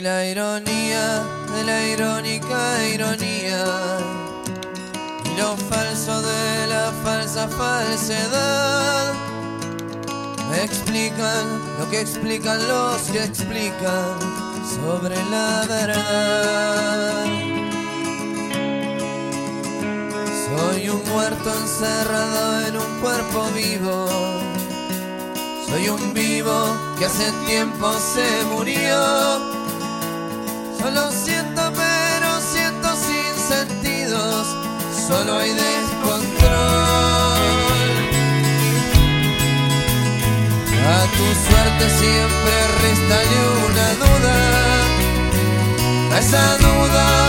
Y la ironía de la irónica ironía. Y lo falso de la falsa falsedad. Me explican lo que explican los que explican sobre la verdad. Soy un muerto encerrado en un cuerpo vivo. Soy un vivo que hace tiempo se murió. Solo siento, pero siento sin sentidos. Solo hay descontrol. A tu suerte siempre resta una duda. A esa duda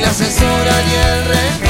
la asesora y el rey